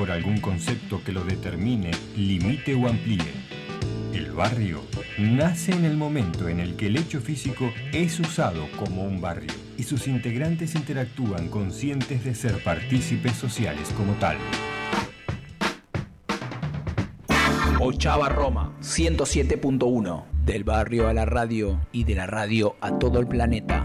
por algún concepto que lo determine, limite o amplíe. El barrio nace en el momento en el que el hecho físico es usado como un barrio y sus integrantes interactúan conscientes de ser partícipes sociales como tal. Ochava Roma 107.1 del barrio a la radio y de la radio a todo el planeta.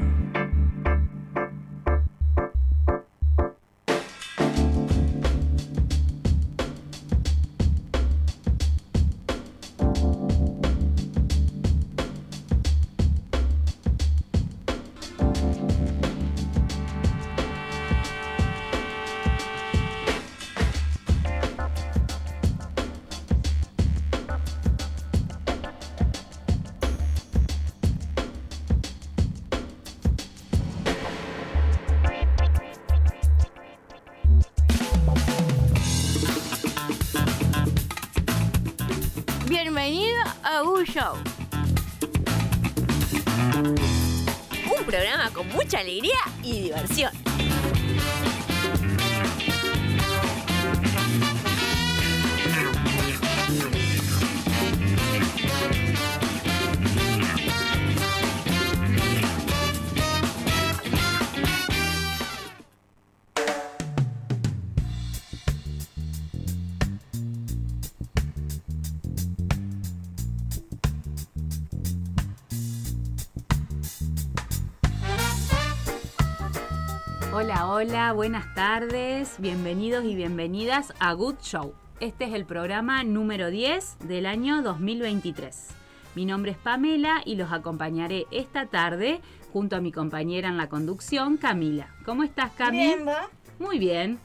Buenas tardes, bienvenidos y bienvenidas a Good Show. Este es el programa número 10 del año 2023. Mi nombre es Pamela y los acompañaré esta tarde junto a mi compañera en la conducción, Camila. ¿Cómo estás, Cami? Bien, ¿va? Muy bien.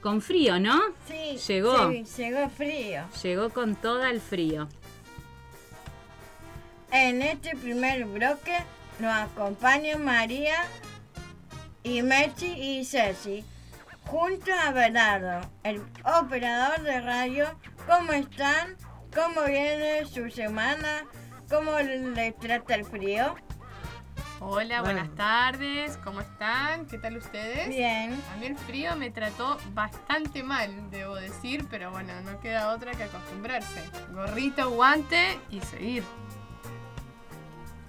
Con frío, ¿no? Sí. Llegó. Sí, llegó frío. Llegó con todo el frío. En este primer bloque nos acompañan María y Mechi y Ceci, junto a Bernardo, el operador de radio. ¿Cómo están? ¿Cómo viene su semana? ¿Cómo le trata el frío? Hola, buenas tardes, ¿cómo están? ¿Qué tal ustedes? Bien. A mí el frío me trató bastante mal, debo decir, pero bueno, no queda otra que acostumbrarse. Gorrito, guante y seguir.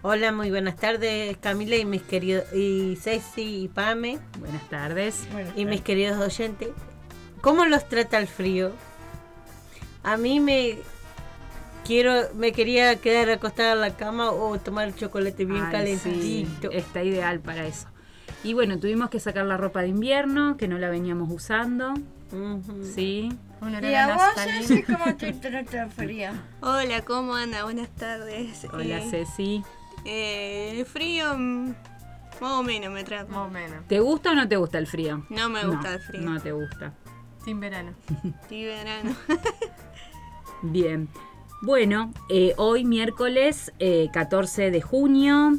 Hola, muy buenas tardes, Camila y mis queridos y Ceci y Pame Buenas tardes. Y mis queridos oyentes. ¿Cómo los trata el frío? A mí me quiero me quería quedar acostada en la cama o tomar chocolate bien Ay, sí, calentito. está ideal para eso. Y bueno, tuvimos que sacar la ropa de invierno, que no la veníamos usando. Ujú. Sí. Un olor ¿Y a vos, cómo te trata el frío? Hola, ¿cómo anda? Buenas tardes. Hola, Eh, Ceci. Eh, el frío, mm, más o menos me trata. Más o menos. ¿Te gusta o no te gusta el frío? No me gusta No, el frío. No te gusta. Sin verano. Sí, verano. Bien. Bueno, eh, hoy miércoles eh, 14 de junio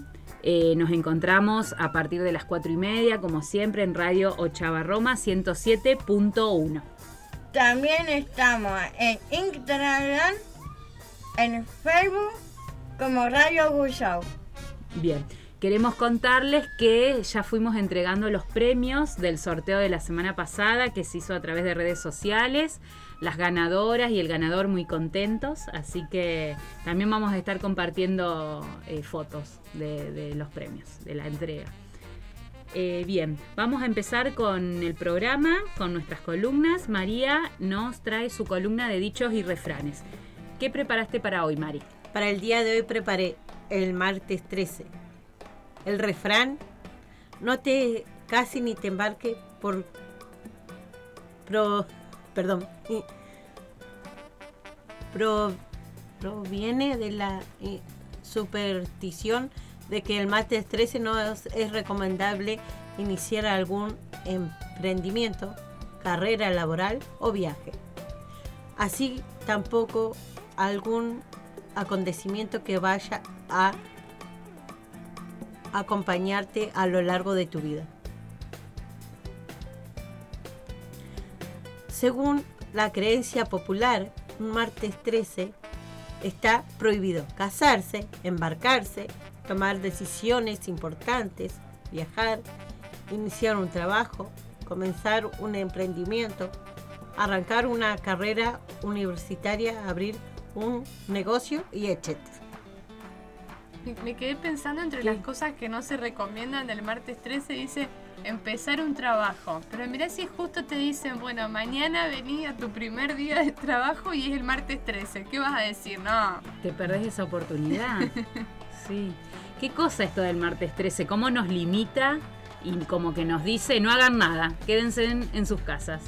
eh, nos encontramos a partir de las 4 y media, como siempre, en Radio Ochava Roma 107.1. También estamos en Instagram, en Facebook, como Radio Gusau. Bien, queremos contarles que ya fuimos entregando los premios del sorteo de la semana pasada que se hizo a través de redes sociales. Las ganadoras y el ganador muy contentos, así que también vamos a estar compartiendo eh, fotos de, los premios, de la entrega. Eh, bien, vamos a empezar con el programa, con nuestras columnas. María nos trae su columna de dichos y refranes. ¿Qué preparaste para hoy, Mari? Para el día de hoy preparé el martes 13. El refrán, no te casi ni te embarques por... Pro, perdón. proviene de la eh, superstición de que el martes 13 no es recomendable iniciar algún emprendimiento, carrera laboral o viaje. Así tampoco algún acontecimiento que vaya a acompañarte a lo largo de tu vida. Según la creencia popular, un martes 13 está prohibido casarse, embarcarse, tomar decisiones importantes, viajar, iniciar un trabajo, comenzar un emprendimiento, arrancar una carrera universitaria, abrir un negocio y etc. Me, quedé pensando entre las cosas que no se recomiendan del martes 13, dice empezar un trabajo. Pero mirá si justo te dicen, bueno, mañana vení a tu primer día de trabajo y es el martes 13. ¿Qué vas a decir? No. ¿Te perdés esa oportunidad? sí. ¿Qué cosa esto del martes 13? ¿Cómo nos limita y como que nos dice no hagan nada, quédense en, en sus casas?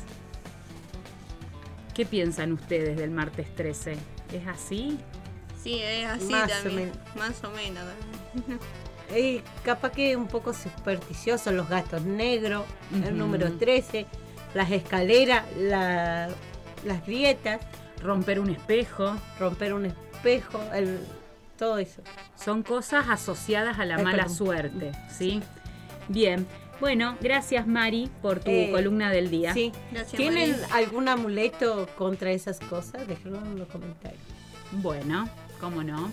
¿Qué piensan ustedes del martes 13? ¿Es así? Sí, es así Más también. Más o menos. también. Eh, capaz que un poco supersticioso, los gatos negros, el número 13, las escaleras, la- las grietas, Romper un espejo. romper un espejo, el, todo eso. Son cosas asociadas a la Ay, mala perdón. suerte, ¿sí? Bien. Bueno, gracias Mari por tu Eh, columna del día. Sí. Gracias, ¿Tienen Mari. algún amuleto contra esas cosas? Déjenlo en los comentarios. Bueno, cómo no.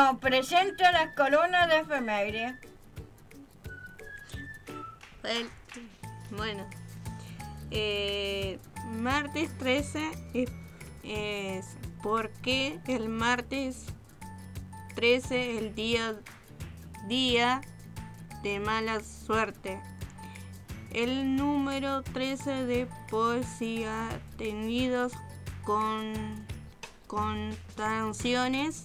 Nos presentan las columnas de efemérides. El- Bueno, eh, martes 13 es, es ¿por qué el martes 13 el día día de mala suerte? El número 13 de poesía tenidos con connotaciones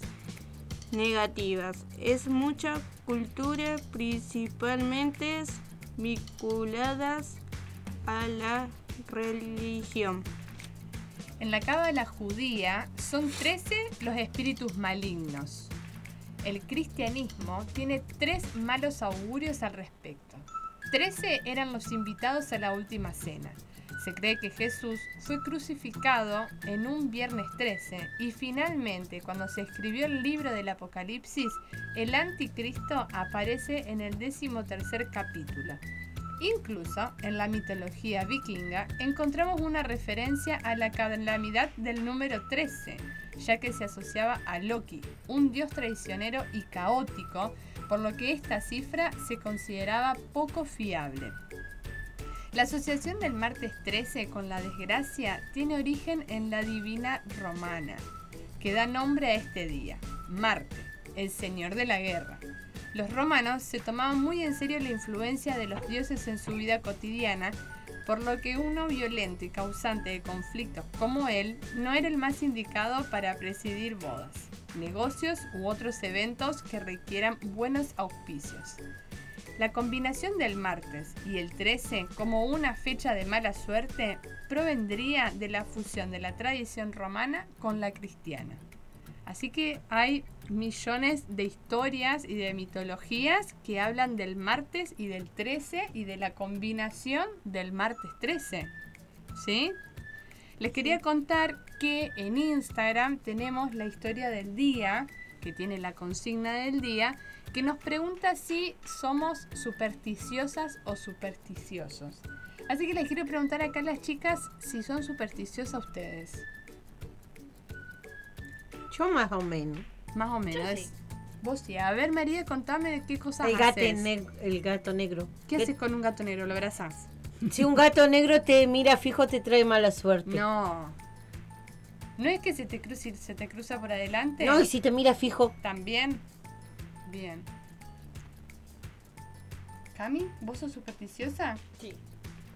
negativas. Es mucha cultura principalmente vinculadas a la religión. En la cábala judía son 13 los espíritus malignos. El cristianismo tiene tres malos augurios al respecto. 13 eran los invitados a la última cena. Se cree que Jesús fue crucificado en un viernes 13 y finalmente cuando se escribió el libro del Apocalipsis, el anticristo aparece en el decimotercer capítulo. Incluso en la mitología vikinga encontramos una referencia a la calamidad del número 13, ya que se asociaba a Loki, un dios traicionero y caótico, por lo que esta cifra se consideraba poco fiable. La asociación del martes 13 con la desgracia tiene origen en la divina romana, que da nombre a este día, Marte, el señor de la guerra. Los romanos se tomaban muy en serio la influencia de los dioses en su vida cotidiana, por lo que uno violento y causante de conflictos como él no era el más indicado para presidir bodas, negocios u otros eventos que requieran buenos auspicios. La combinación del martes y el 13 como una fecha de mala suerte provendría de la fusión de la tradición romana con la cristiana. Así que hay millones de historias y de mitologías que hablan del martes y del 13 y de la combinación del martes 13. ¿Sí? Les quería contar que en Instagram tenemos la historia del día, que tiene la consigna del día, que nos pregunta si somos supersticiosas o supersticiosos. Así que les quiero preguntar acá a las chicas si son supersticiosas ustedes. Yo más o menos. Más o menos. sí. Vos sí. A ver, María, contame de qué cosas El gato, haces. neg- el gato negro. ¿Qué haces con un gato negro? ¿Lo abrazás? Si un gato negro te mira fijo, te trae mala suerte. No. ¿No es que se te, cruce, se te cruza por adelante? No, y si te mira fijo, ¿También? Bien. Cami, ¿vos sos supersticiosa? Sí.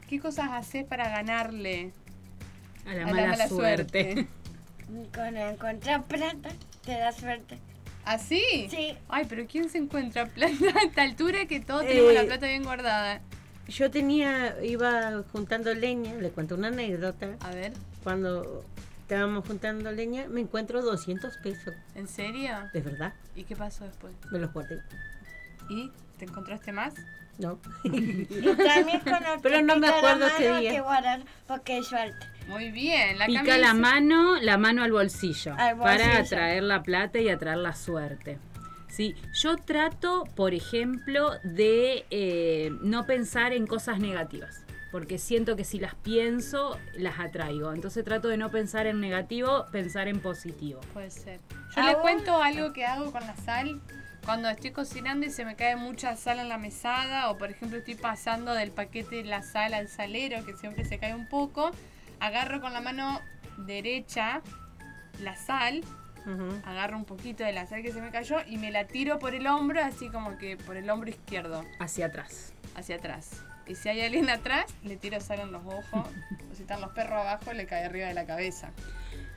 ¿Qué cosas haces para ganarle A la a mala, la mala suerte. suerte? Con encontrar plata te da suerte. ¿Así? Sí. Ay, pero ¿quién se encuentra plata a esta altura que todos tenemos Eh, la plata bien guardada? Yo tenía, iba juntando leña, le cuento una anécdota. A ver, Cuando estábamos juntando leña, me encuentro 200 pesos. ¿en serio? De verdad, ¿Y qué pasó después? me los guardé. ¿Y te encontraste más? No. Y también con el Pero no me pica la acuerdo mano qué día. que guardar porque es suelta. Muy bien, la Pica Cami la mano, la mano al bolsillo, Al para bolsillo. atraer la plata y atraer la suerte. Sí, yo trato, por ejemplo, de eh, no pensar en cosas negativas, porque siento que si las pienso, las atraigo. Entonces trato de no pensar en negativo, pensar en positivo. Puede ser. Yo ¿A les cuento algo que hago con la sal. Cuando estoy cocinando y se me cae mucha sal en la mesada, o por ejemplo estoy pasando del paquete de la sal al salero, que siempre se cae un poco, agarro con la mano derecha la sal, agarro un poquito de la sal que se me cayó y me la tiro por el hombro, así como que por el hombro izquierdo, Hacia atrás. hacia atrás. Y si hay alguien atrás, le tiro sal en los ojos, o si están los perros abajo, le cae arriba de la cabeza.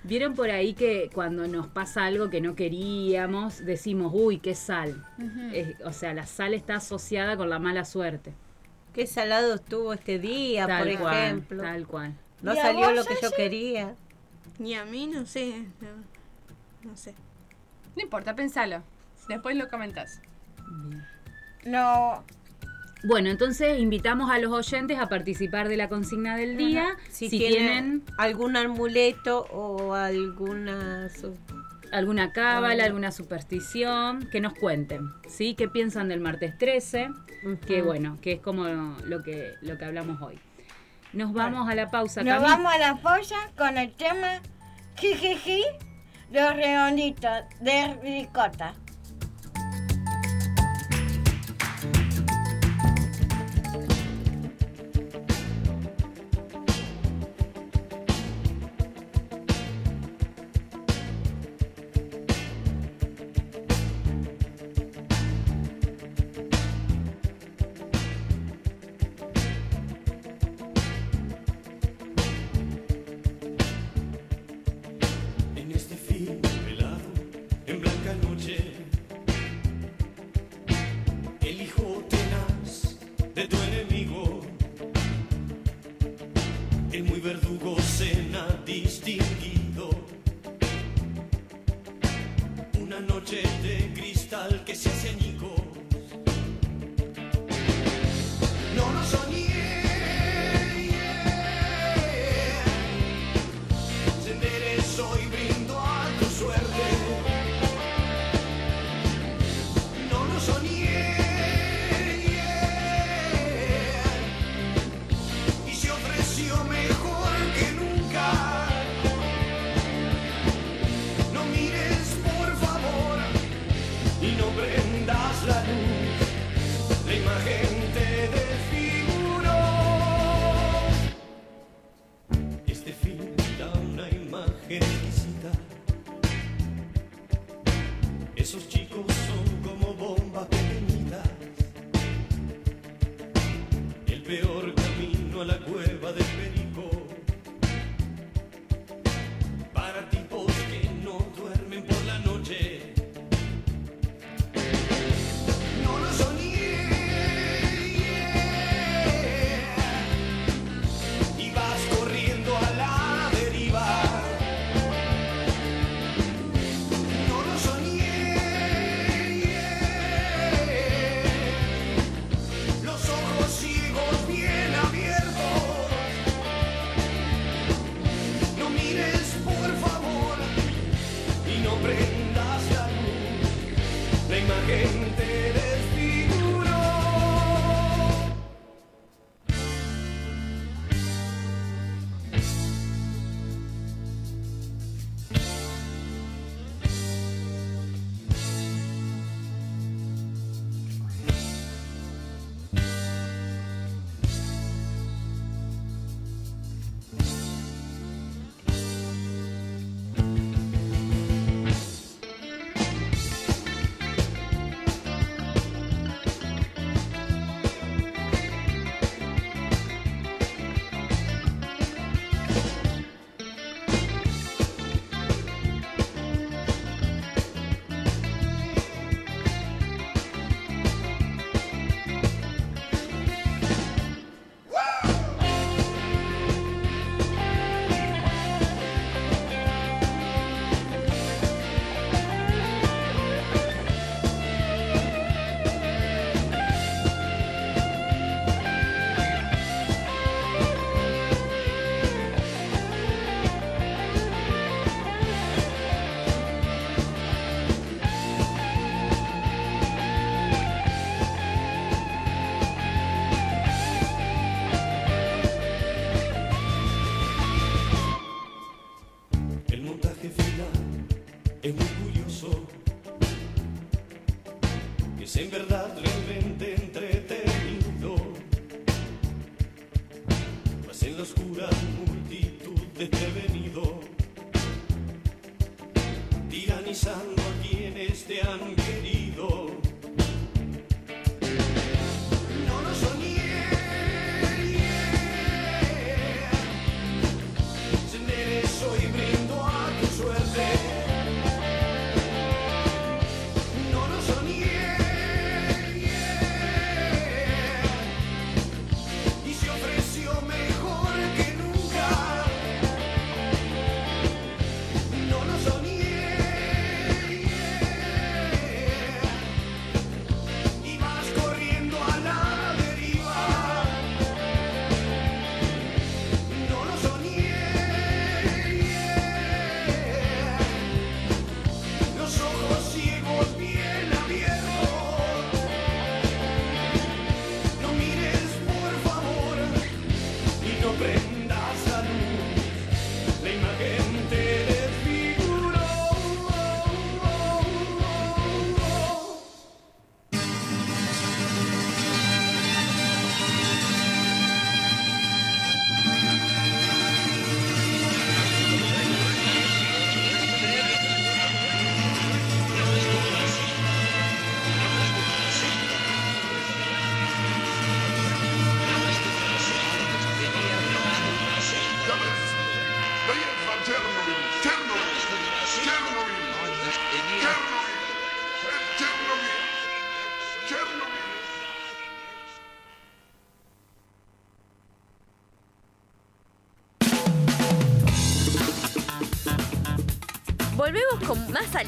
Vieron por ahí que cuando nos pasa algo que no queríamos, decimos, uy, qué sal. Es- o sea, la sal está asociada con la mala suerte. Qué salado estuvo este día, tal por cual, ejemplo. tal cual. No ¿Y a salió vos, lo que yo quería. Y a mí no sé. No, no sé. No importa, pensalo. Después lo comentás. No, Bueno, entonces invitamos a los oyentes a participar de la consigna del día. Si, Si, tienen, tienen algún amuleto o alguna... alguna cábala, Ah. alguna superstición, que nos cuenten, ¿sí? ¿Qué piensan del martes 13? Que bueno, que es como lo que, lo que hablamos hoy. Nos vamos a la pausa. nos vamos a la polla con el tema Jijiji, los redonditos de ricota.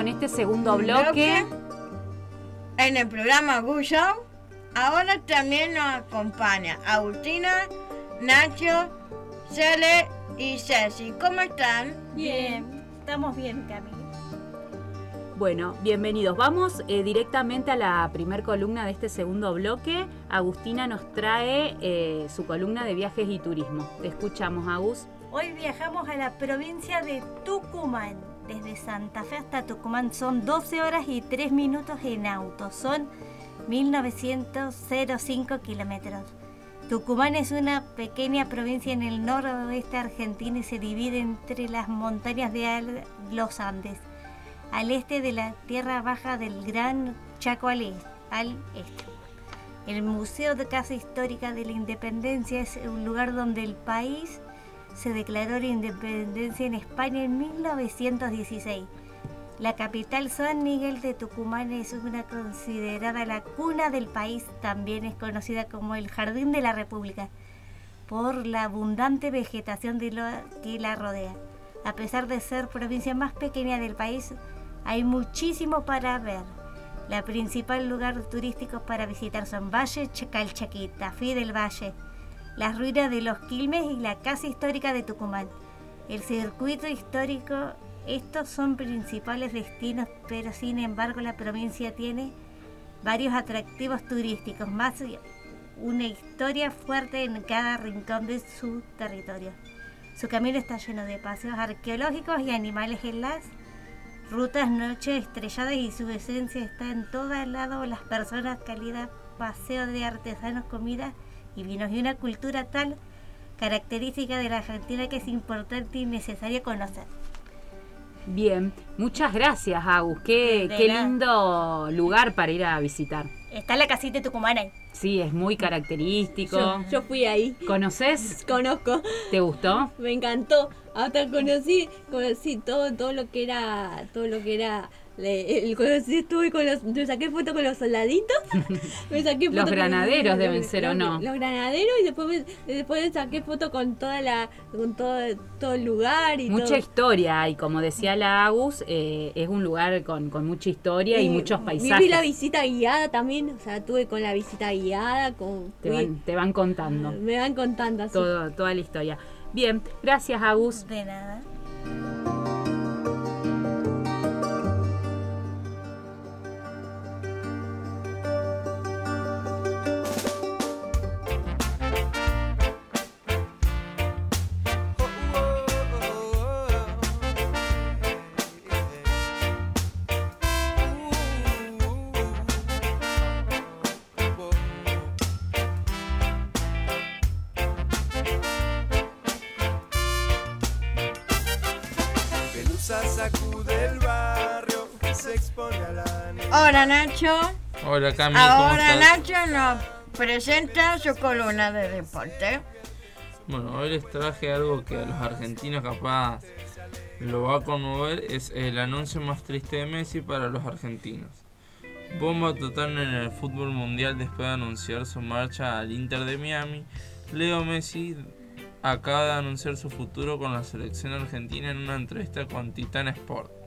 Con este segundo bloque. En el programa Good Show, ahora también nos acompaña Agustina, Nacho, Cele y Ceci. ¿Cómo están? Bien, estamos bien, Cami. Bueno, bienvenidos. Vamos eh, directamente a la primer columna de este segundo bloque. Agustina nos trae eh, su columna de viajes y turismo. Te escuchamos, Agus. Hoy viajamos a la provincia de Tucumán. Desde Santa Fe hasta Tucumán son 12 horas y 3 minutos en auto. Son 1905 kilómetros. Tucumán es una pequeña provincia en el noroeste argentino y se divide entre las montañas de los Andes, al este de la tierra baja del Gran Chaco al est- al este. El Museo de Casa Histórica de la Independencia es un lugar donde el país se declaró la independencia en España en 1916. La capital San Miguel de Tucumán es una considerada la cuna del país, también es conocida como el Jardín de la República, por la abundante vegetación que la rodea. A pesar de ser provincia más pequeña del país, hay muchísimo para ver. La principal lugar turístico para visitar son Valle Calchaquí, Tafí del Valle, las ruinas de los Quilmes y la Casa Histórica de Tucumán. El circuito histórico, estos son principales destinos, pero sin embargo la provincia tiene varios atractivos turísticos, más una historia fuerte en cada rincón de su territorio. Su camino está lleno de paseos arqueológicos y animales en las rutas noche estrelladas y su esencia está en todo lado, las personas, calidad, paseo de artesanos, comida y vinos y una cultura tal característica de la Argentina que es importante y necesario conocer. Bien, muchas gracias, Agus. Qué, De lindo lugar para ir a visitar. Está la casita tucumana ahí. Sí, es muy característico. Yo, yo fui ahí. ¿Conoces? Conozco. ¿Te gustó? Me encantó. Hasta conocí, conocí todo, todo lo que era, todo lo que era le- el- cuando sí estuve con los, me saqué foto con los soldaditos, me saqué foto Los con- granaderos deben ser, ¿o no? Los granaderos y después me, después me saqué foto con toda la, con todo, todo el lugar y Mucha todo. historia y como decía la Agus, eh, es un lugar con, con mucha historia y, muchos paisajes. Viví la visita guiada también, o sea, tuve con la visita guiada, con te, van, te van contando me van contando así. todo, toda la historia. Bien, gracias Agus. De nada. Hola Nacho. Hola Cami, ¿cómo Ahora estás? Nacho nos presenta su columna de deporte. Bueno, hoy les traje algo que a los argentinos capaz lo va a conmover, es el anuncio más triste de Messi para los argentinos. Bomba total en el fútbol mundial después de anunciar su marcha al Inter de Miami. Leo Messi acaba de anunciar su futuro con la selección argentina en una entrevista con Titan Sport.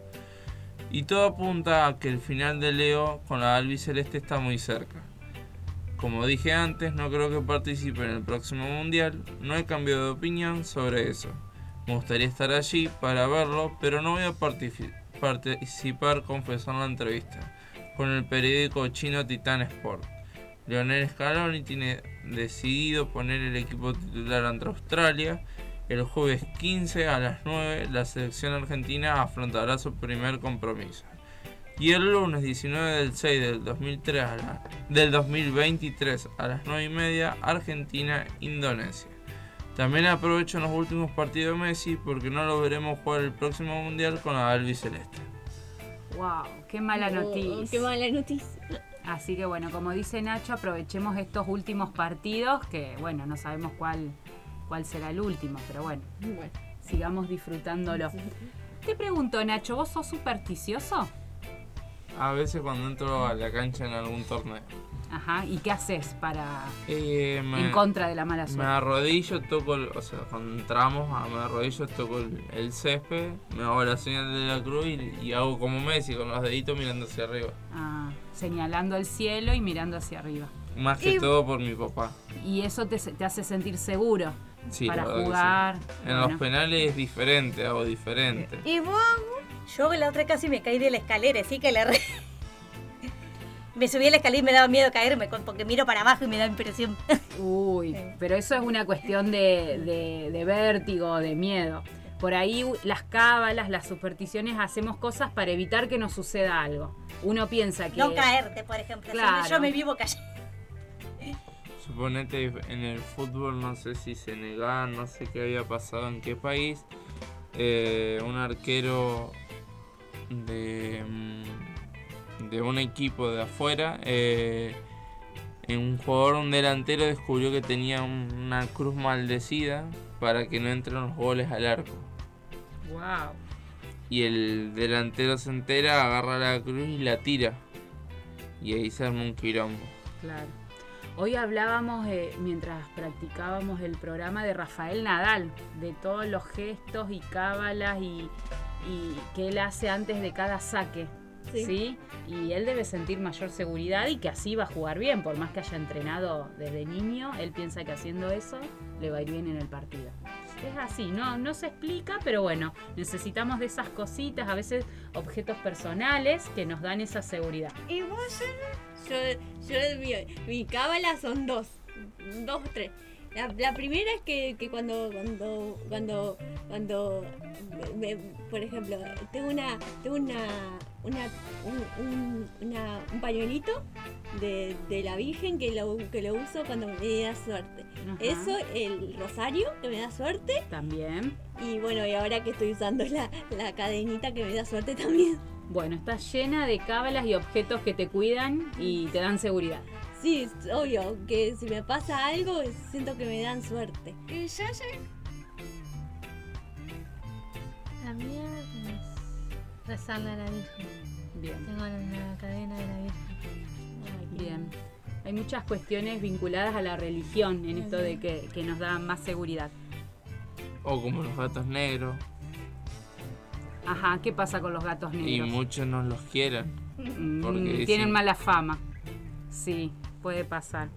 Y todo apunta a que el final de Leo con la albiceleste está muy cerca. Como dije antes, no creo que participe en el próximo mundial, no he cambiado de opinión sobre eso. Me gustaría estar allí para verlo, pero no voy a partici- participar, confesó en la entrevista con el periódico chino Titan Sport. Leonel Scaloni tiene decidido poner el equipo titular ante Australia. El jueves 15 a las 9 la selección argentina afrontará su primer compromiso. Y el lunes 19 del 6 del, 2003 a la- del 2023 a las 9 y media Argentina-Indonesia. También aprovecho en los últimos partidos de Messi porque no lo veremos jugar el próximo mundial con la albiceleste. Wow, qué mala Oh, noticia. qué mala noticia. Así que bueno, como dice Nacho, aprovechemos estos últimos partidos, que bueno, no sabemos cuál, cuál será el último, pero bueno, Bueno. sigamos disfrutándolo. Te pregunto, Nacho, ¿vos sos supersticioso? A veces cuando entro a la cancha en algún torneo. Ajá, ¿y qué haces para Eh, me- en contra de la mala Me suerte? arrodillo, toco, el- o sea, cuando entramos, ah, me arrodillo, toco el, el césped, me hago la señal de la cruz y, y hago como Messi, con los deditos mirando hacia arriba. Ah, señalando el cielo y mirando hacia arriba. Más que Y- todo por mi papá. Y eso te, te hace sentir seguro Sí, para que sí. jugar. En Bueno. los penales es diferente, hago diferente. ¿Y vos? Yo la otra casi me caí de la escalera, así que le re... Me subí a la escalera y me daba miedo caerme porque miro para abajo y me da impresión. Uy, pero eso es una cuestión de, de- de vértigo, de miedo. Por ahí las cábalas, las supersticiones, hacemos cosas para evitar que nos suceda algo. Uno piensa que... No caerte, por ejemplo. Yo me- Claro. Yo me vivo cayendo. Suponete en el fútbol, no sé si Senegal, no sé qué había pasado en qué país, eh, un arquero de, mm, de un equipo de afuera, eh, en un jugador, un delantero descubrió que tenía un- una cruz maldecida para que no entren los goles al arco. Wow. Y el delantero se entera, agarra la cruz y la tira. Y ahí se arma un quilombo. Claro. Hoy hablábamos, eh, mientras practicábamos el programa, de Rafael Nadal, de todos los gestos y cábalas y, y que él hace antes de cada saque. Sí. Sí. Y él debe sentir mayor seguridad y que así va a jugar bien, por más que haya entrenado desde niño, él piensa que haciendo eso le va a ir bien en el partido. Es así, no, no se explica, pero bueno, necesitamos de esas cositas, a veces objetos personales que nos dan esa seguridad. ¿Y vos, Yo, yo mi, mi cábala son dos, dos o tres. La, la primera es que, que cuando, cuando, cuando, cuando, me- por ejemplo, tengo una, tengo una, una, un, un- una- un pañuelito de, de la Virgen que lo, que lo uso cuando me da suerte. Ajá. Eso, el rosario que me da suerte. También. Y bueno, y ahora que estoy usando la, la cadenita que me da suerte también. Bueno, está llena de cábalas y objetos que te cuidan y te dan seguridad. Sí, es obvio, que si me pasa algo, siento que me dan suerte. ¿Y Ceci? La mía es rezarle a la Virgen. Bien. Tengo la cadena de la Virgen. Bien. Hay muchas cuestiones vinculadas a la religión en esto de que, que nos da más seguridad. O como los gatos negros. Ajá, ¿qué pasa con los gatos Y negros? muchos no los quieren. Mm, porque dicen- Tienen mala fama. Sí, puede pasar.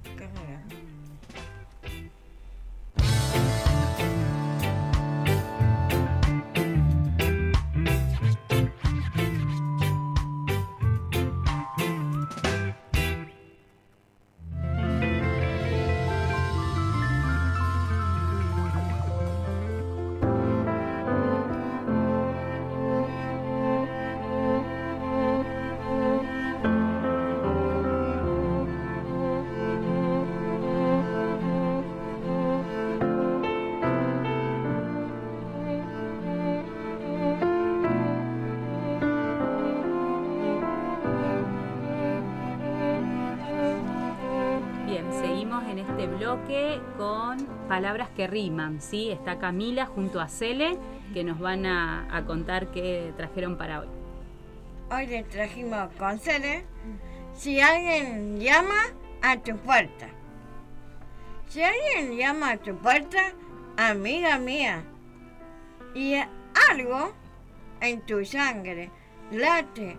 Palabras que riman, ¿sí? Está Camila junto a Cele que nos van a, a contar qué trajeron para hoy. Hoy les trajimos con Cele, si alguien llama a tu puerta. Si alguien llama a tu puerta, amiga mía, y algo en tu sangre late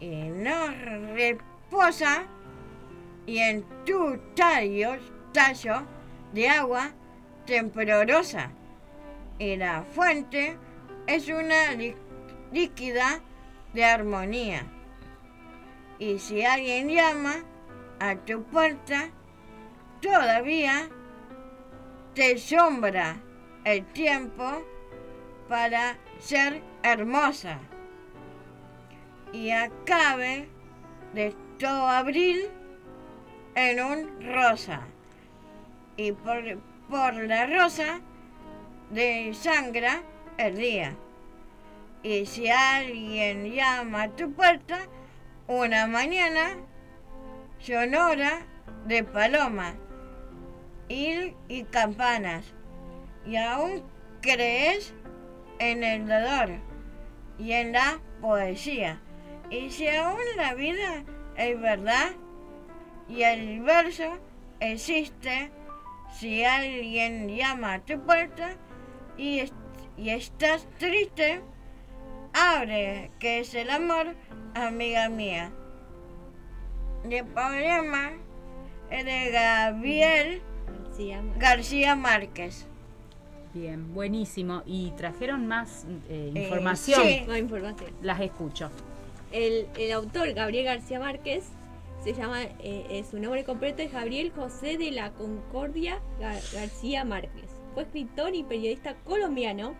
y no reposa, y en tu tallo, tallo de agua temblorosa, y la fuente es una lí- líquida de armonía. Y si alguien llama a tu puerta, todavía te sombra el tiempo para ser hermosa. Y acabe de todo abril en un rosa. Y por, por la rosa de sangra el día. Y si alguien llama a tu puerta, una mañana sonora de paloma y, y campanas. Y aún crees en el dolor y en la poesía. Y si aún la vida es verdad y el verso existe, si alguien llama a tu puerta y, est- y estás triste, abre, que es el amor, amiga mía. De poema es de Gabriel García Márquez. Bien, buenísimo. ¿Y trajeron más eh, información? sí. Más información. Las escucho. El, el autor Gabriel García Márquez se llama, eh, eh, su nombre completo es Gabriel José de la Concordia Gar- García Márquez. Fue escritor y periodista colombiano,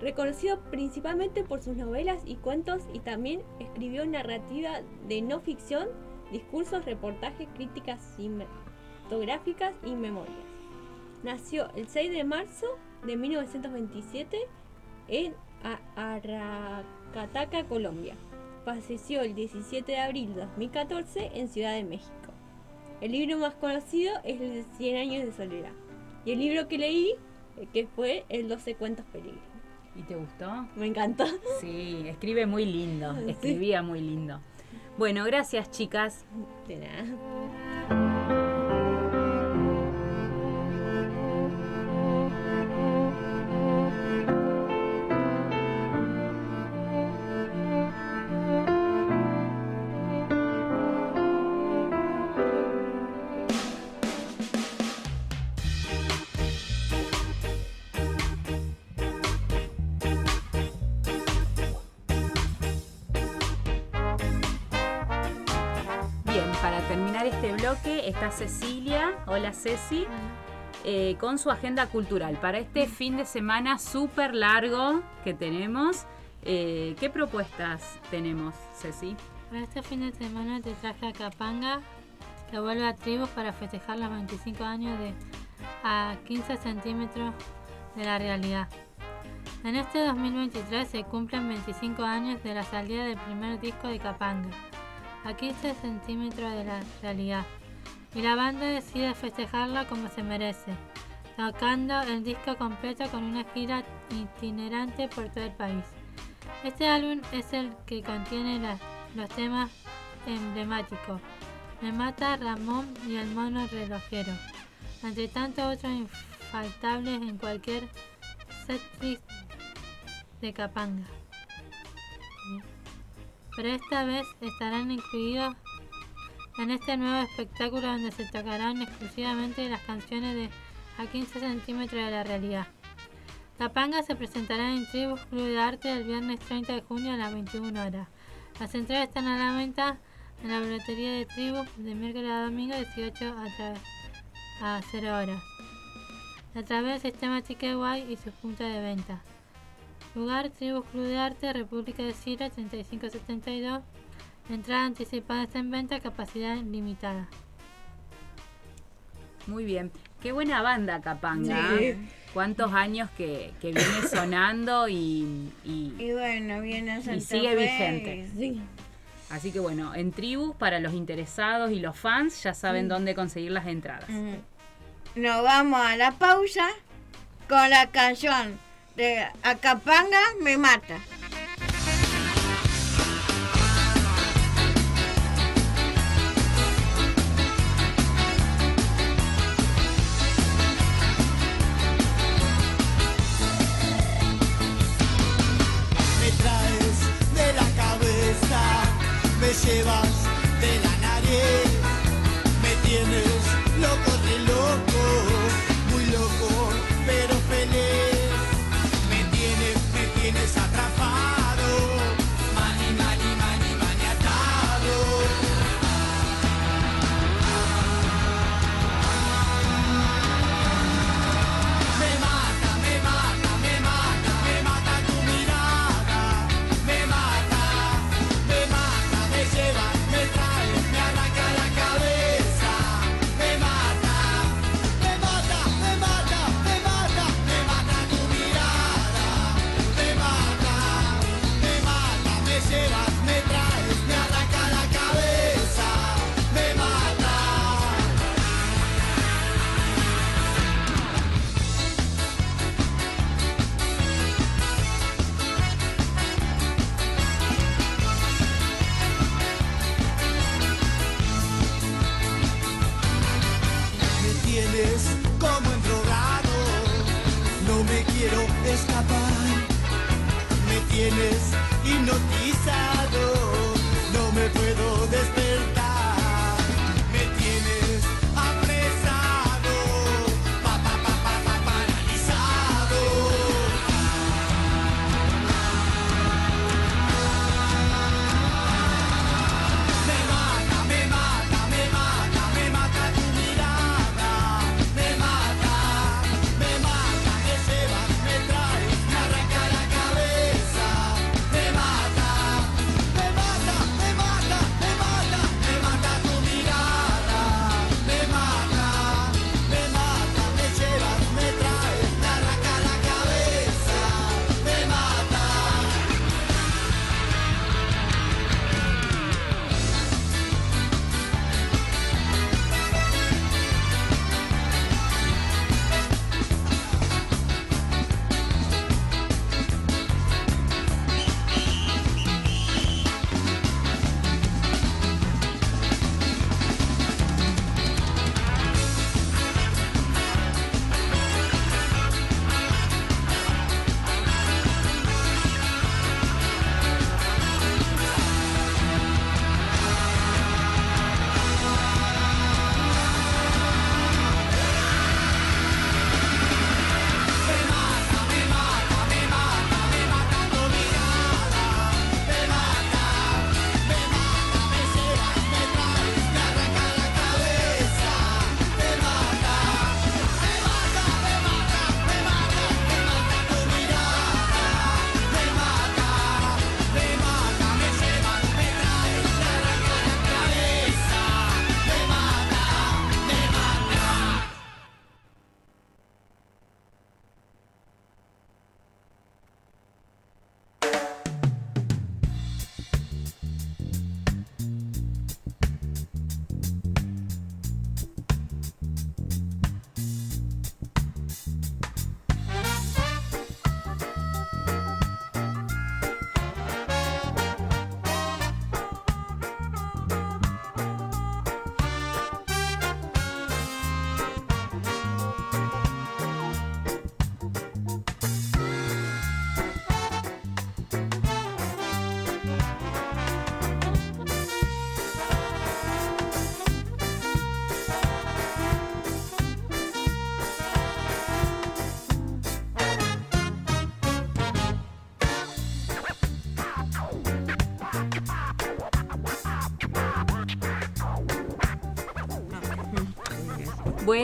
reconocido principalmente por sus novelas y cuentos y también escribió narrativa de no ficción, discursos, reportajes, críticas cinematográficas y memorias. Nació el 6 de marzo de 1927 en Aracataca, Colombia. Falleció el 17 de abril de 2014 en Ciudad de México. El libro más conocido es el de 100 años de soledad. Y el libro que leí, eh, que fue el 12 cuentos peregrinos. ¿Y te gustó? Me encantó. Sí, escribe muy lindo, escribía muy lindo. Bueno, gracias chicas. De nada. Bloque está Cecilia. Hola Ceci. eh, con su agenda cultural para este fin de semana súper largo que tenemos. eh, ¿Qué propuestas tenemos, Ceci? Para este fin de semana te traje a Capanga, que vuelve a tribus para festejar los 25 años de a 15 centímetros de la realidad. En este 2023 se cumplen 25 años de la salida del primer disco de Capanga, a 15 centímetros de la realidad. Y la banda decide festejarla como se merece, tocando el disco completo con una gira itinerante por todo el país. Este álbum es el que contiene las los temas emblemáticos. Me mata Ramón y el mono relojero. Entre tanto otros infaltables en cualquier setlist de Capanga. Pero esta vez estarán incluidos en este nuevo espectáculo donde se tocarán exclusivamente las canciones de a 15 centímetros de la realidad. Capanga se presentará en Tribus Club de Arte el viernes 30 de junio a las 21 horas. Las entradas están a la venta en la boletería de Tribus de miércoles a domingo 18 a, tra- a 0 horas. A través del sistema Ticketway y sus puntos de venta. Lugar Tribus Club de Arte, República de Chile 3572. Entrada anticipada está en venta, capacidad limitada. Muy bien. Qué buena banda Capanga. Sí. Cuántos años que, que viene sonando y, y- Y bueno, viene a y Santa sigue Fe. vigente. Sí. Así que bueno, en Tribus, para los interesados y los fans, ya saben Mm. dónde conseguir las entradas. Nos vamos a la pausa con la canción de Acapanga me mata. Me tienes hipnotizado, no me puedo despertar.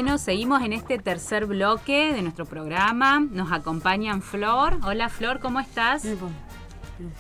Bueno, seguimos en este tercer bloque de nuestro programa. Nos acompañan Flor. Hola Flor, ¿cómo estás?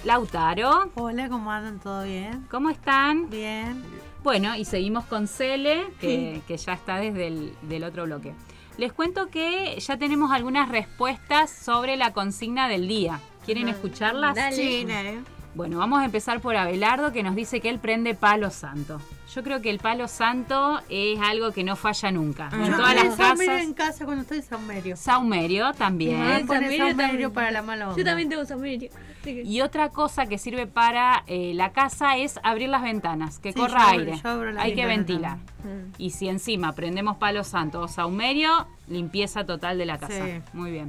Lautaro. Hola, ¿cómo andan? ¿Todo bien? ¿Cómo están? Bien. Bueno, y seguimos con Cele, que, que ya está desde el del otro bloque. Les cuento que ya tenemos algunas respuestas sobre la consigna del día. ¿Quieren escucharlas? Dale. Sí, dale. Bueno, vamos a empezar por Abelardo, que nos dice que él prende palo santo. Yo creo que el palo santo es algo que no falla nunca. en Yo todas las casas. en casa cuando estoy saumerio. Saumerio también. Saumerio saumerio también. para la mala onda. Yo también tengo saumerio. que- Y otra cosa que sirve para eh, la casa es abrir las ventanas, que Sí, corra yo abro- aire. yo abro las Hay que ventilar. Mm. Y si encima prendemos palo santo o saumerio, limpieza total de la casa. Sí. Muy bien.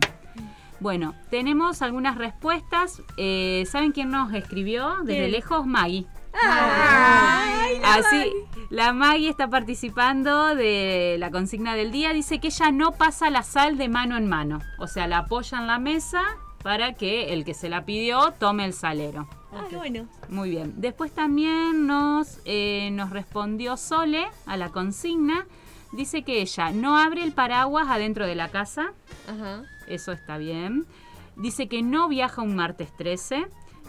Bueno, tenemos algunas respuestas. Eh, ¿Saben quién nos escribió? Desde lejos, Maggie. Ay, la Así, Maggie. la Maggie está participando de la consigna del día. Dice que ella no pasa la sal de mano en mano. O sea, la apoya en la mesa para que el que se la pidió tome el salero. Ah, qué bueno. Muy bien. Después también nos, eh, nos respondió Sole a la consigna. Dice que ella no abre el paraguas adentro de la casa. Ajá. Eso está bien. Dice que no viaja un martes 13,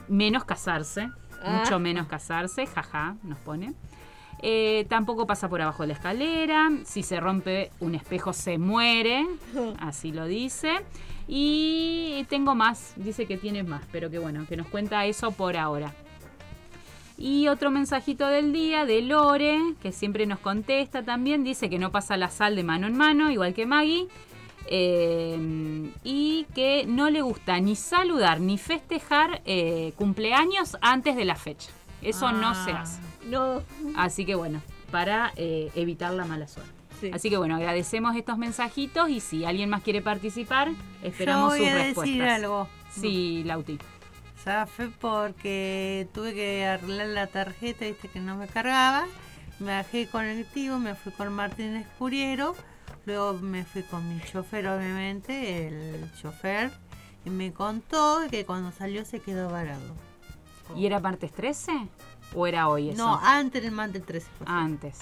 menos casarse. Ah. Mucho menos casarse, jaja, nos pone. Eh, tampoco pasa por abajo de la escalera. Si se rompe un espejo, se muere. Así lo dice. Y tengo más. Dice que tiene más, pero que bueno, que nos cuenta eso por ahora. Y otro mensajito del día de Lore, que siempre nos contesta también. Dice que no pasa la sal de mano en mano, igual que Maggie. Eh, y que no le gusta ni saludar ni festejar eh, cumpleaños antes de la fecha. Eso no se Ah. hace. No. Así que bueno, para eh, evitar la mala suerte. Sí. Así que bueno, agradecemos estos mensajitos y si alguien más quiere participar, Yo esperamos voy sus a respuestas. decir algo. Sí, Lauti. Zafé porque tuve que arreglar la tarjeta, viste que no me cargaba. Me bajé colectivo, me fui con Martín Escuriero. Luego me fui con mi chofer, obviamente, el chofer. Y me contó que cuando salió se quedó varado. ¿Y era martes 13? ¿O era hoy eso? No, antes del martes 13. fue. Antes.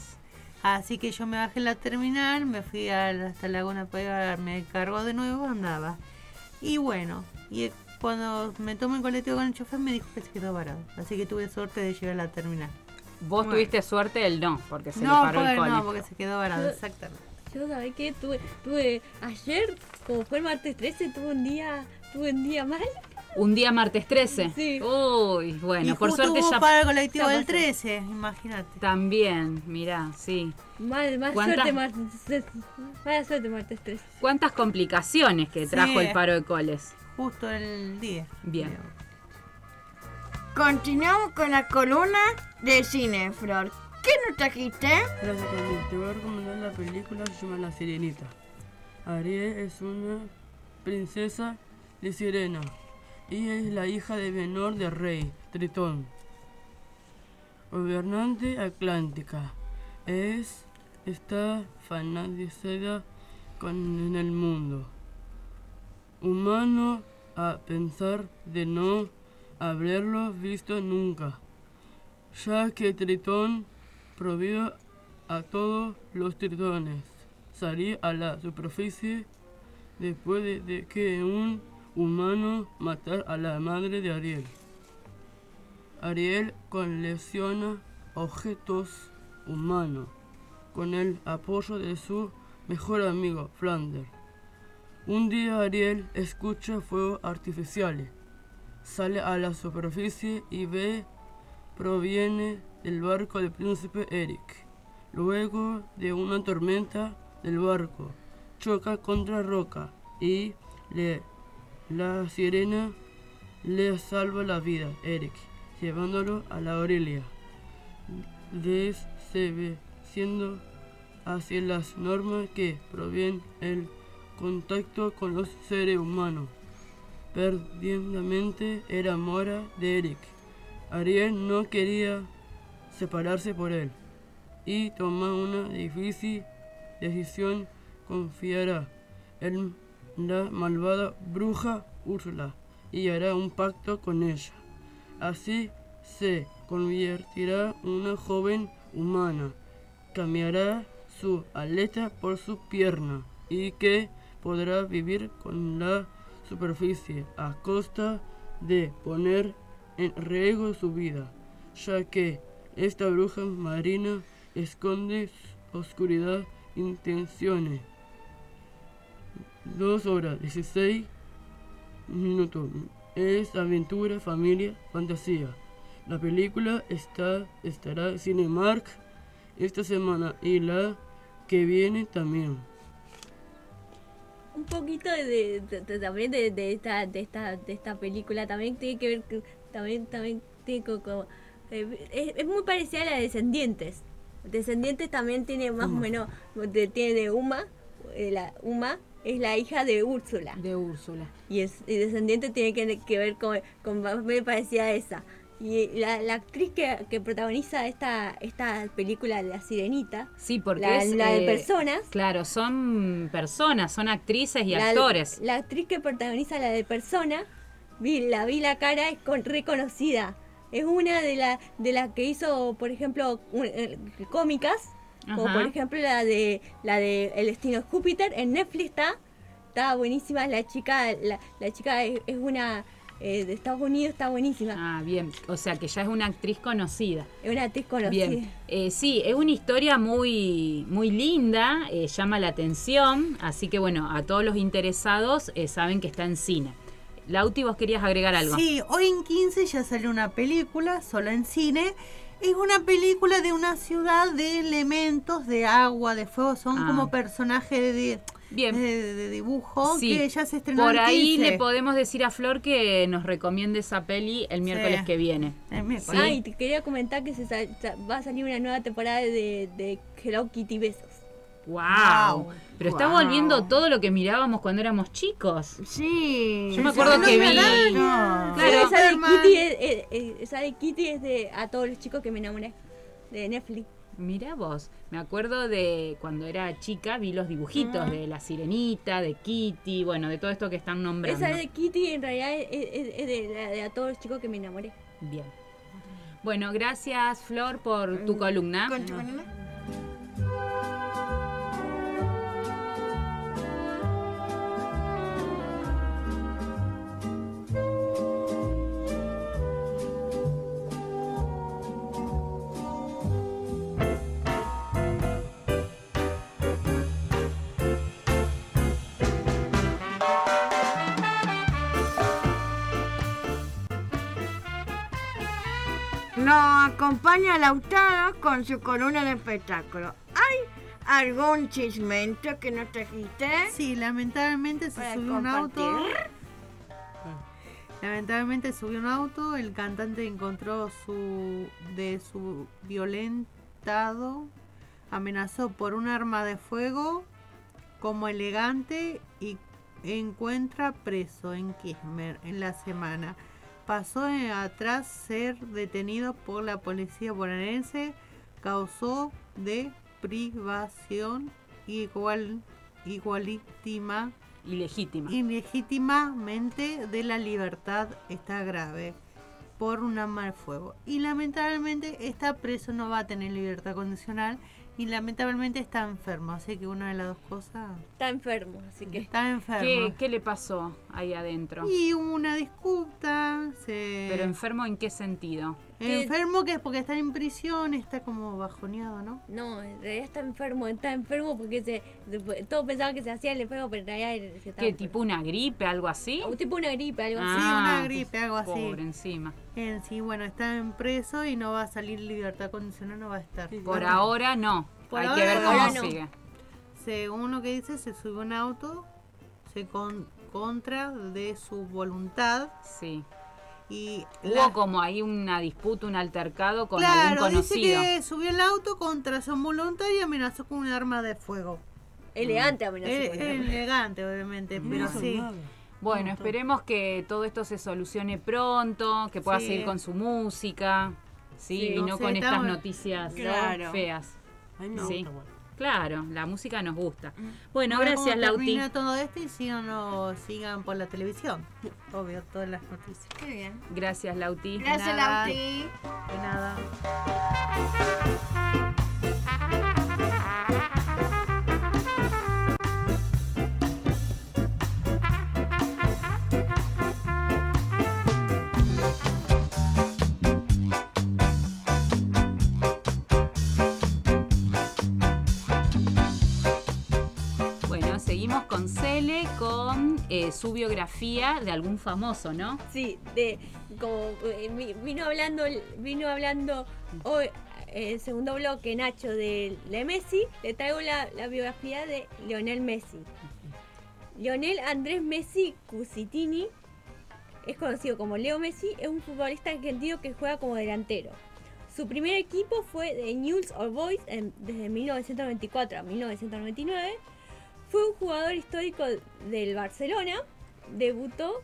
Así que yo me bajé en la terminal, me fui a la- hasta Laguna Pega, me cargó de nuevo, andaba. Y bueno, y eh, cuando me tomé el colectivo con el chofer me dijo que se quedó varado. Así que tuve suerte de llegar a la terminal. Vos Bueno. tuviste suerte, él no, porque se no, le paró el cole. no, porque se quedó varado, exactamente. Yo, ¿sabes qué? Tuve, tuve, ayer, como fue el martes 13, tuve un día, tuve un día mal. Un día martes 13. Sí. Uy, bueno, y por justo suerte hubo ya. para el colectivo ya del pasó. 13, imagínate. También, mirá, sí. Mal, ¿Cuántas- suerte martes, mala suerte martes 13. ¿Cuántas complicaciones que Sí. trajo el paro de coles? Justo el día. Bien. Continuamos con la columna de cine, Flor. ¿Qué nos trajiste? Gracias. Te voy a recomendar la película, se llama La Sirenita. Ariel es una princesa de sirena y es la hija de menor del rey, Tritón. Gobernante atlántica. Es, está fanatizada con el mundo. Humano a pensar de no haberlo visto nunca, ya que Tritón prohibió a todos los tritones salir a la superficie después de, de que un humano matara a la madre de Ariel. Ariel colecciona objetos humanos con el apoyo de su mejor amigo Flander. Un día Ariel escucha fuegos artificiales, sale a la superficie y ve proviene del barco del príncipe Eric. Luego de una tormenta del barco, choca contra roca y le, la sirena le salva la vida Eric, llevándolo a la orilla. siendo hacia las normas que provienen el contacto con los seres humanos. Perdidamente era mora de Eric. Ariel no quería separarse por él y toma una difícil decisión. Confiará en la malvada bruja Úrsula y hará un pacto con ella. Así se convertirá en una joven humana. Cambiará su aleta por su pierna y que podrá vivir con la superficie a costa de poner en riesgo su vida, ya que esta bruja marina esconde oscuridad intenciones. Dos horas 16 minutos. Es aventura, familia, fantasía. La película está, estará en Cinemark esta semana y la que viene también. un poquito de, también de, esta de esta de esta película también tiene que ver también también tiene co- eh, es, es muy parecida a la de Descendientes. Descendientes también tiene más o menos de- tiene de Uma eh, la Uma es la hija de Úrsula. De Úrsula. Y, es, y Descendientes tiene que, que ver con, con me parecía a esa. Y la, la actriz que, que protagoniza esta esta película La Sirenita Sí, porque la, es, la de eh, personas. Claro, son personas, son actrices y la, actores. La actriz que protagoniza la de persona, vi, la vi la cara, es con- reconocida. Es una de las de las que hizo, por ejemplo, un- eh, cómicas, como Ajá. por ejemplo la de la de El destino de Júpiter en Netflix está, está buenísima. La chica, la, la chica es, es una eh, de Estados Unidos, está buenísima. Ah, bien. O sea que ya es una actriz conocida. Es una actriz conocida. Bien. Eh, sí, es una historia muy, muy linda, eh, llama la atención, así que bueno, a todos los interesados saben que está en cine. Lauti, vos querías agregar algo. Sí, hoy en 15 ya salió una película, solo en cine. Es una película de una ciudad de elementos, de agua, de fuego. Son Ah. como personajes de, Bien. de, de dibujo Sí, que ya se estrenó Por el ahí 15. le podemos decir a Flor que nos recomiende esa peli el miércoles que viene. ¿Sí? Ah, y te quería comentar que se va a salir una nueva temporada de, de Hello Kitty Besos. Wow. Pero está Wow. volviendo todo lo que mirábamos cuando éramos chicos. Sí. Yo me acuerdo que vi. Claro, Claro. esa de, Kitty es, es- es- esa de Kitty es de a todos los chicos que me enamoré. De Netflix. Mira vos, me acuerdo de cuando era chica, vi los dibujitos de la sirenita, de Kitty, bueno, de todo esto que están nombrando. Esa de Kitty en realidad es, es- es de, la de a todos los chicos que me enamoré. Bien. Bueno, gracias Flor por tu columna. Nos acompaña Lautaro con su columna de espectáculo. ¿Hay algún chismento que nos trajiste? Sí, lamentablemente se subió un auto. Lamentablemente subió un auto, el cantante encontró su de su violentado, amenazó por un arma de fuego como elegante y encuentra preso en Kismer en la semana. Pasó atrás ser detenido por la policía bonaerense, causó de privación igual igualítima Ilegítima. ilegítimamente de la libertad está grave por un arma de fuego. Y lamentablemente está preso, no va a tener libertad condicional y lamentablemente está enfermo. Así que una de las dos cosas... Está enfermo, así que... Está enfermo. ¿Qué, qué le pasó ahí adentro? Y hubo una disputa. Se... ¿Pero enfermo en qué sentido? Enfermo que es porque está en prisión, está como bajoneado, ¿no? No, en realidad está enfermo, está enfermo porque se, se- todos pensaban que se hacía el enfermo, pero en realidad se estaba ¿Qué, tipo una gripe, algo así? enfermo. tipo una gripe, algo Ah, así. una gripe, algo así. Pobre encima. En sí, bueno, está en preso y no va a salir libertad condicional, no va a estar. Por ahora no. Por Hay ahora que ver cómo no. sigue. Según lo que dice, se subió un auto, se con, contra de su voluntad. Sí. Y Hubo la- como ahí una disputa, un altercado con claro, algún dice conocido. que subió el auto contra su voluntad y amenazó con un arma de fuego. Elegante amenazó Eh, con un arma. elegante, obviamente, pero sí. Bueno, esperemos que todo esto se solucione pronto, que pueda Sí. seguir con su música, sí, Sí, y no no sé, con estas noticias Claro. feas. Ay, Sí. gusta, bueno. Claro, la música nos gusta. Bueno, Bueno, gracias Lauti. termina todo esto y síganos, sigan por la televisión. Obvio, todas las noticias. Qué bien. Gracias Lauti. Gracias, nada. Lauti. De nada. Eh, su biografía de algún famoso, ¿no? Sí, de como eh, vi- vino hablando vino hablando hoy eh, el segundo bloque Nacho de, de Messi, le traigo la, biografía de Lionel Messi. Lionel Andrés Messi Cusitini es conocido como Leo Messi, es un futbolista argentino que juega como delantero. Su primer equipo fue de Newell's Old Boys en- desde 1994 a 1999. Fue un jugador histórico del Barcelona. Debutó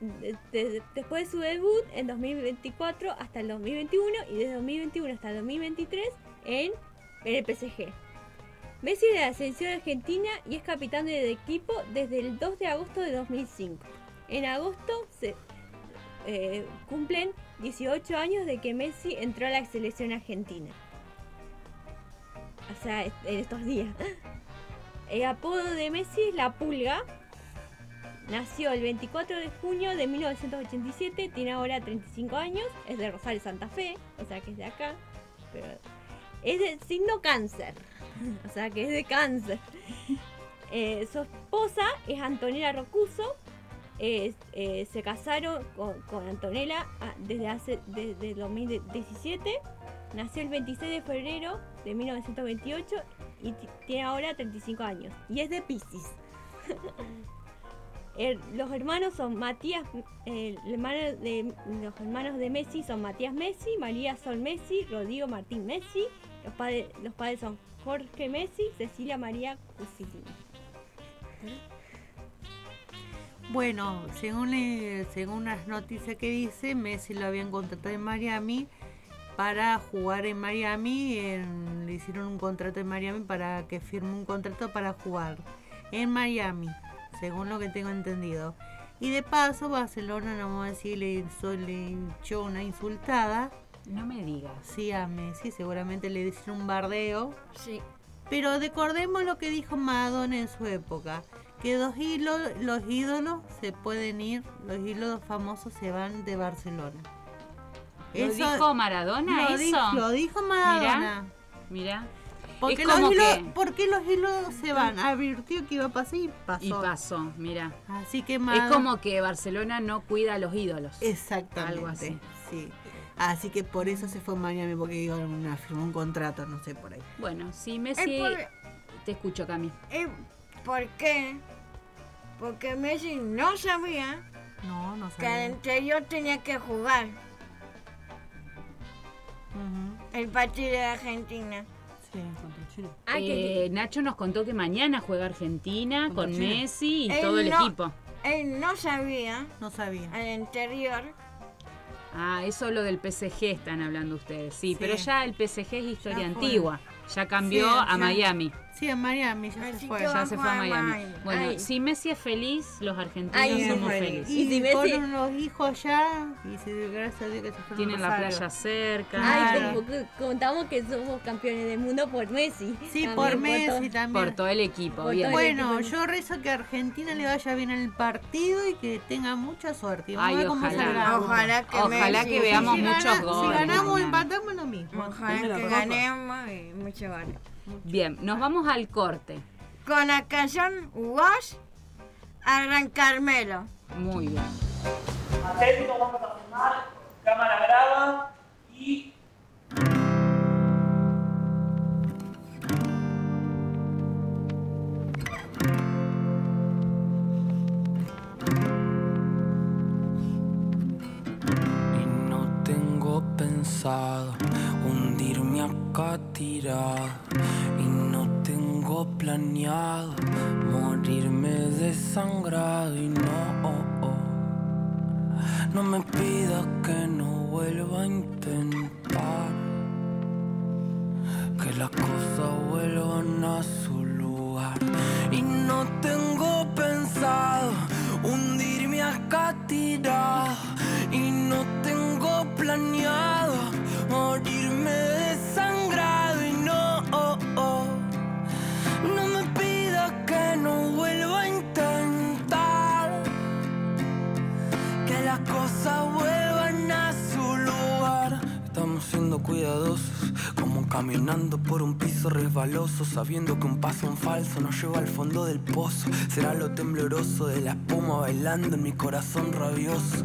de- de- después de su debut en 2024 hasta el 2021 y desde 2021 hasta el 2023 en, el PSG. Messi es de la selección argentina y es capitán del equipo desde el 2 de agosto de 2005. En agosto eh, cumplen 18 años de que Messi entró a la selección argentina. O sea, en estos días. El apodo de Messi es La Pulga. Nació el 24 de junio de 1987, tiene ahora 35 años, es de Rosario Santa Fe, o sea que es de acá, pero es de signo cáncer, o sea que es de cáncer. Eh, su esposa es Antonella Rocuso, eh, se casaron con, con Antonella ah, desde hace desde el 2017, nació el 26 de febrero de 1928 y ti- tiene ahora 35 años y es de Pisces. Eh, los hermanos son Matías, de, los hermanos de Messi son Matías Messi, María Sol Messi, Rodrigo Martín Messi. Los padres, son Jorge Messi, Cecilia María Cusitini. Bueno, según, según las noticias que dice, Messi lo habían contratado en Miami para jugar en Miami. en- le hicieron un contrato en Miami para que firme un contrato para jugar en Miami, según lo que tengo entendido. Y de paso, Barcelona, no vamos a decir, le, hizo- le una insultada. No me digas. Sí, a Messi, seguramente le hicieron un bardeo. Sí. Pero recordemos lo que dijo Madonna en su época, que los ídolos, los ídolos se pueden ir, los ídolos famosos se van de Barcelona. ¿Lo dijo Maradona lo eso? lo dijo Maradona. Mira. Porque es los, como ídolos, que- ¿Por qué los ídolos se van? Advirtió que iba a pasar y pasó. Y pasó, mira. Así que Es como que Barcelona no cuida a los ídolos. Exactamente. Algo así. Sí. Así que por eso se fue Miami, porque iban a firmar un contrato, no sé, por ahí. Bueno, si Messi... Por- Te escucho, Cami. ¿Y por qué? Porque Messi no sabía No, no que el sabía. anterior tenía que jugar el partido de Argentina. Sí, contra Chile. Eh, Nacho nos contó que mañana juega Argentina Contra con Chile. Messi y Él todo el no- equipo. Él no sabía. No sabía. Al anterior. Ah, eso lo del PSG están hablando ustedes. Sí, Sí. pero ya el PSG es historia Ya antigua. Ya cambió Sí, a. Miami. Sí, a Miami, ya Así se fue. Ya se a fue a jugar Miami. Miami. Bueno, Ay. si Messi es feliz, los argentinos Ay, somos es felices. Y, si Messi- ponen los hijos allá y se, gracias a Dios que se fueron Tienen la playa cerca. Ay, Claro. como que contamos que somos campeones del mundo por Messi. Sí, También por todo- Messi también. Por todo el equipo, Por bien. todo el Bueno, equipo. yo rezo que a Argentina le vaya bien en el partido y que tenga mucha suerte. Y Vamos Ay, a ver cómo ojalá. Ojalá que Ojalá Messi- que veamos si muchos gana- goles. Si ganamos empatamos lo mismo. Ojalá que ganemos y mucho gane. Bien, nos vamos al corte. Con la canción Wash, arrancármelo. Muy bien. Atentos, vamos a filmar, cámara graba y Y no tengo pensado hundirme acá Y no tengo planeado morirme desangrado. Y no, no me pidas que no vuelva a intentar. Que las cosas vuelvan a su lugar. Y no tengo pensado hundirme acá tirado. Y no tengo planeado morirme a su lugar. Estamos siendo cuidadosos como Caminando por un piso resbaloso, sabiendo que un paso en falso nos lleva al fondo del pozo. Será lo tembloroso de la espuma bailando en mi corazón rabioso.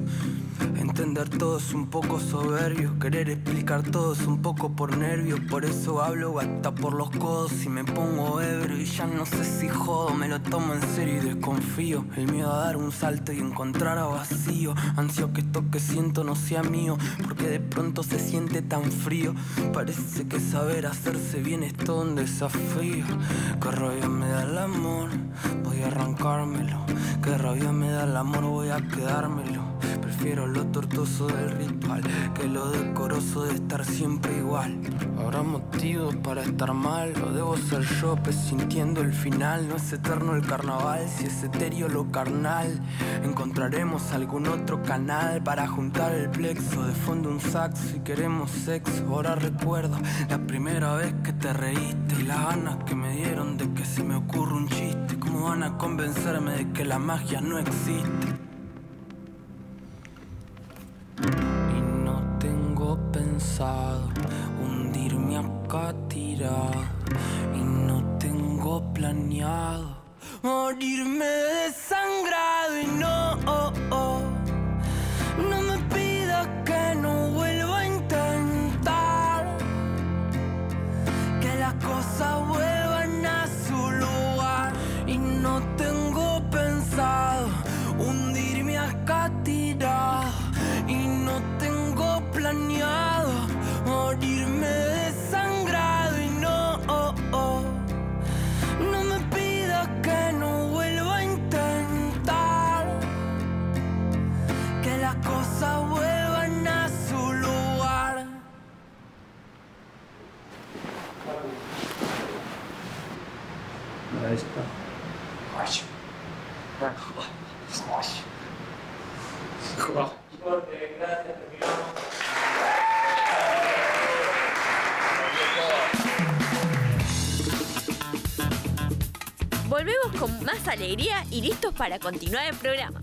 Entender todo es un poco soberbio, querer explicar todo es un poco por nervios, por eso hablo hasta por los codos y me pongo ebrio ya no sé si jodo, me lo tomo en serio y desconfío. El miedo a dar un salto y encontrar a vacío, ansio que esto que siento no sea mío, porque de pronto se siente tan frío. Parece que saber hacerse bien es todo un desafío. Que rabia me da el amor, voy a arrancármelo. Que rabia me da el amor, voy a quedármelo. Prefiero lo tortuoso del ritual que lo decoroso de estar siempre igual. Habrá motivos para estar mal, o debo ser yo presintiendo el final. No es eterno el carnaval, si es etéreo lo carnal. Encontraremos algún otro canal para juntar el plexo. De fondo un saxo si queremos sexo. Ahora recuerdo la primera vez que te reíste y las ganas que me dieron de que se me ocurra un chiste. ¿Cómo van a convencerme de que la magia no existe? Y no tengo pensado hundirme acá tirado. Y no tengo planeado morirme desangrado. Y no, oh, oh, no me pidas que no vuelva a intentar. Que las cosas vuelvan a su lugar. Y no tengo pensado hundirme acá tirado. Planeado morirme desangrado. Y no, oh, oh, no me pidas que no vuelva a intentar. Que las cosas vuelvan a su lugar. Ahí está. Volvemos con más alegría y listos para continuar el programa.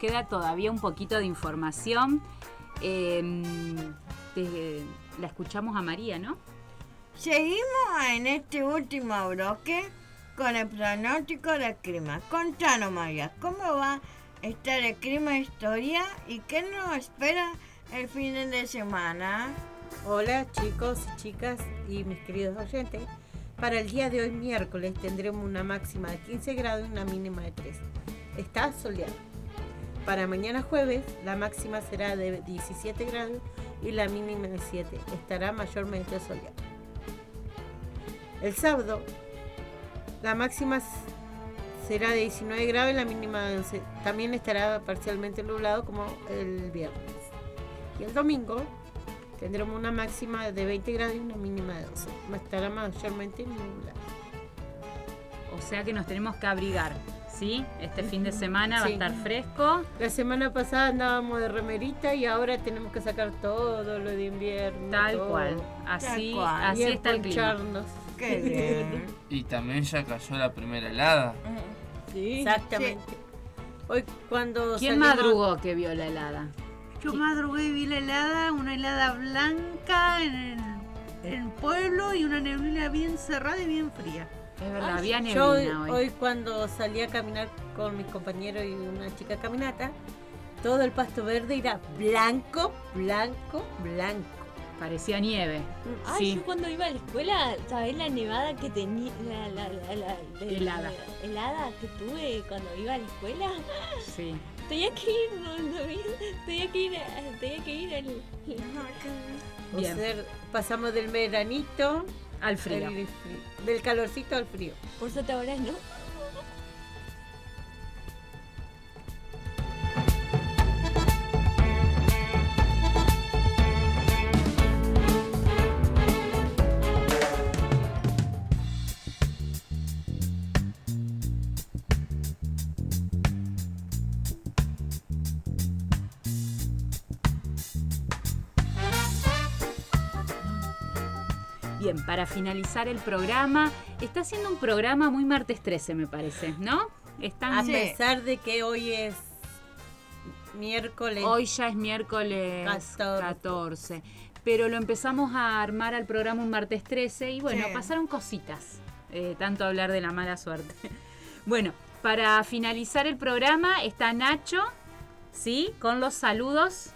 Queda todavía un poquito de información. Eh, te- la escuchamos a María, ¿no? Seguimos en este último bloque con el pronóstico del clima. Contanos, María, ¿cómo va a estar el clima días y qué nos espera el fin de semana? Hola chicos y chicas y mis queridos oyentes. Para el día de hoy miércoles tendremos una máxima de 15 grados y una mínima de 3. Está soleado. Para mañana jueves la máxima será de 17 grados y la mínima de 7. Estará mayormente soleado. El sábado la máxima será de 19 grados y la mínima de 11. También estará parcialmente nublado como el viernes. Y el domingo tendremos una máxima de 20 grados y una mínima de 12. Estará mayormente nublado. O sea que nos tenemos que abrigar, ¿sí? Este fin de semana va a Sí. estar fresco. La semana pasada andábamos de remerita y ahora tenemos que sacar todo lo de invierno. Tal todo. cual. Así- Tal cual. así Y está el clima. Qué bien. Y también ya cayó la primera helada. Exactamente. Hoy cuando ¿Quién salimos- madrugó que vio la helada? Yo madrugué y vi la helada, una helada blanca en el, en el pueblo y una neblina bien cerrada y bien fría. Es verdad, había Yo neblina hoy. hoy cuando salí a caminar con mis compañeros y una chica caminata, todo el pasto verde era blanco, blanco, blanco. Parecía nieve. Ay, Sí. yo cuando iba a la escuela, ¿sabés la nevada que tenía? La, la, la, la- de- Helada. helada que tuve cuando iba a la escuela. Sí. Tenía que ir, no, no, tenía que ir, tenía que ir al... O Bien. sea, pasamos del veranito Al frío. el del calorcito al frío. Por suerte ahora no. Bien, para finalizar el programa, está haciendo un programa muy martes 13, me parece, ¿no? Están A pesar de que hoy es miércoles. Hoy ya es miércoles 14. 14. Pero lo empezamos a armar al programa un martes 13 y bueno, Sí. pasaron cositas. eh, tanto hablar de la mala suerte. Bueno, para finalizar el programa está Nacho, ¿sí? Con los saludos.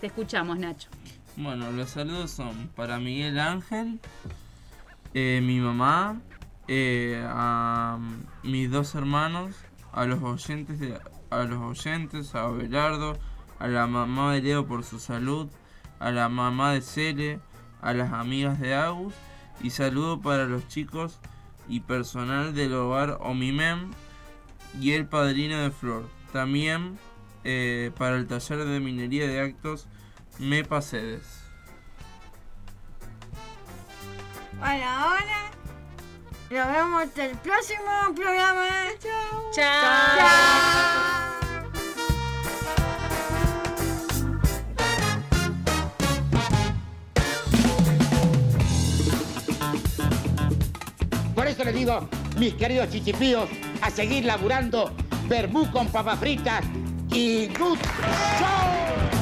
Te escuchamos, Nacho. Bueno, los saludos son para Miguel Ángel, eh, mi mamá, eh, a mis dos hermanos, a los oyentes, de- a los oyentes, a Abelardo, a la mamá de Leo por su salud, a la mamá de Cele, a las amigas de Agus y saludo para los chicos y personal del hogar Omimem y el padrino de Flor. También eh, para el taller de minería de actos Mepa Cedes. Bueno, ahora nos vemos el próximo programa. Chao. Chao. Por eso les digo, mis queridos chichipíos, a seguir laburando vermú con papas fritas y good show.